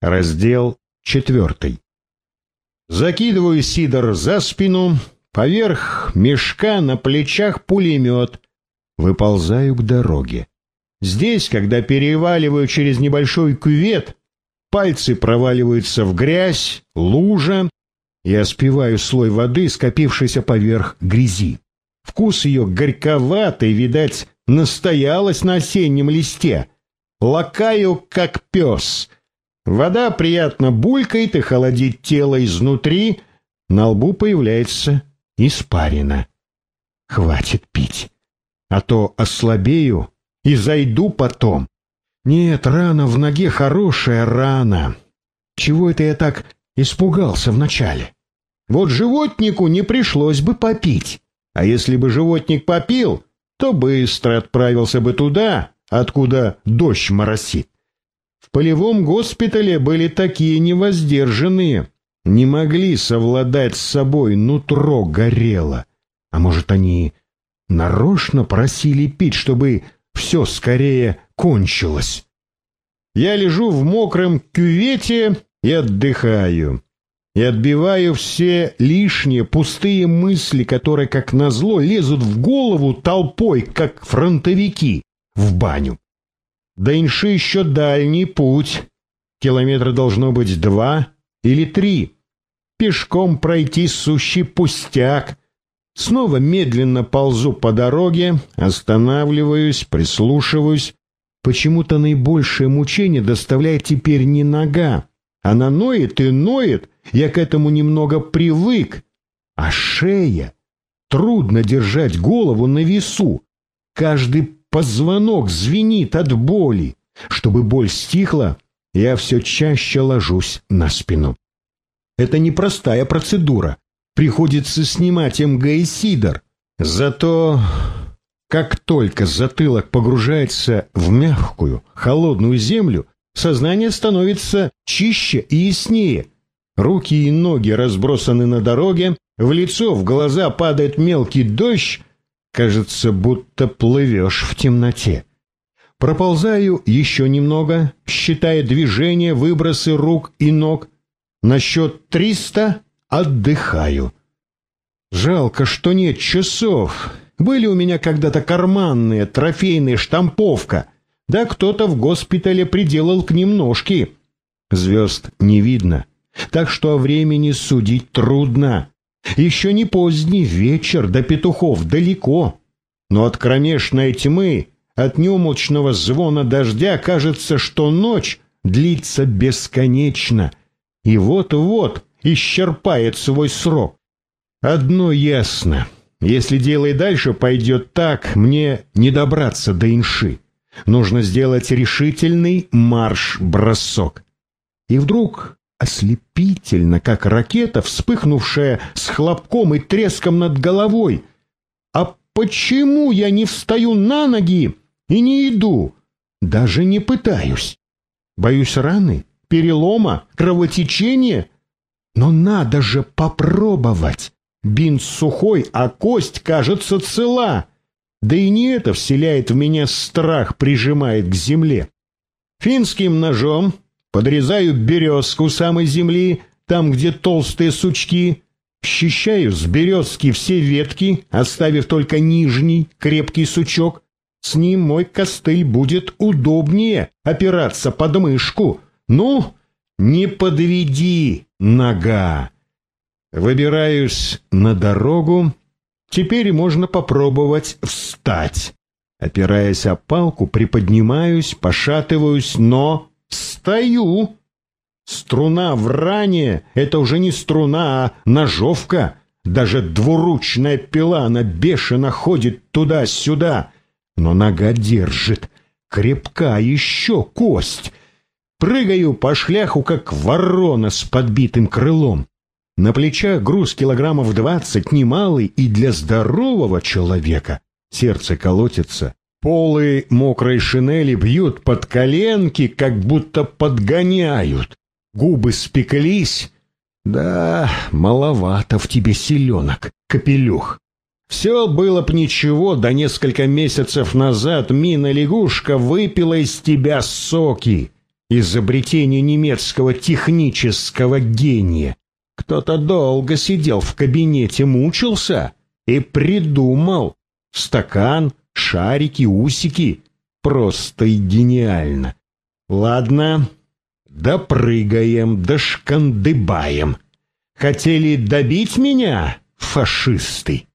Раздел четвертый. Закидываю сидор за спину, поверх мешка на плечах пулемет. Выползаю к дороге. Здесь, когда переваливаю через небольшой кювет, пальцы проваливаются в грязь, лужа, я спиваю слой воды, скопившийся поверх грязи. Вкус ее горьковатый, видать, настоялась на осеннем листе. Лакаю, как пес. Вода приятно булькает и холодит тело изнутри. На лбу появляется испарина. Хватит пить, а то ослабею и зайду потом. Нет, рана в ноге хорошая рана. Чего это я так испугался вначале? Вот животнику не пришлось бы попить. А если бы животник попил, то быстро отправился бы туда, откуда дождь моросит. В полевом госпитале были такие невоздержанные, не могли совладать с собой, нутро горело. А может, они нарочно просили пить, чтобы все скорее кончилось. Я лежу в мокром кювете и отдыхаю и отбиваю все лишние пустые мысли, которые, как назло, лезут в голову толпой, как фронтовики в баню. До Инши еще дальний путь. Километра должно быть два или три. Пешком пройти сущий пустяк. Снова медленно ползу по дороге, останавливаюсь, прислушиваюсь. Почему-то наибольшее мучение доставляет теперь не нога. Она ноет и ноет, я к этому немного привык. А шея? Трудно держать голову на весу. Каждый позвонок звенит от боли. Чтобы боль стихла, я все чаще ложусь на спину. Это непростая процедура. Приходится снимать МГ и Сидор. Зато как только затылок погружается в мягкую, холодную землю, сознание становится чище и яснее. Руки и ноги разбросаны на дороге, в лицо, в глаза падает мелкий дождь, кажется, будто плывешь в темноте. Проползаю еще немного, считая движения, выбросы рук и ног. На счет триста отдыхаю. Жалко, что нет часов. Были у меня когда-то карманные, трофейные, штамповка. Да кто-то в госпитале приделал к ним ножки. Звезд не видно так что о времени судить трудно. Еще не поздний вечер, до петухов далеко. Но от кромешной тьмы, от неумолчного звона дождя кажется, что ночь длится бесконечно и вот-вот исчерпает свой срок. Одно ясно. Если дело и дальше пойдет так, мне не добраться до инши. Нужно сделать решительный марш-бросок. И вдруг ослепительно, как ракета, вспыхнувшая с хлопком и треском над головой. А почему я не встаю на ноги и не иду? Даже не пытаюсь. Боюсь раны, перелома, кровотечения. Но надо же попробовать. Бинт сухой, а кость, кажется, цела. Да и не это вселяет в меня страх, прижимает к земле. Финским ножом подрезаю березку самой земли, там, где толстые сучки, счищаю с березки все ветки, оставив только нижний крепкий сучок. С ним мой костыль будет удобнее опираться под мышку. Ну, не подведи, нога. Выбираюсь на дорогу. Теперь можно попробовать встать. Опираясь о палку, приподнимаюсь, пошатываюсь, но Стою. Струна в ране — это уже не струна, а ножовка. Даже двуручная пила, она бешено ходит туда-сюда. Но нога держит. Крепка еще кость. Прыгаю по шляху, как ворона с подбитым крылом. На плечах груз килограммов двадцать, немалый и для здорового человека. Сердце колотится, Полы мокрой шинели бьют под коленки, как будто подгоняют. Губы спеклись. Да, маловато в тебе селенок, капелюх. Все было б ничего, да несколько месяцев назад мина-лягушка выпила из тебя соки. изобретение немецкого технического гения. Кто-то долго сидел в кабинете, мучился и придумал. Стакан, шарики, усики. Просто и гениально. Ладно, допрыгаем, дошкандыбаем. Хотели добить меня, фашисты?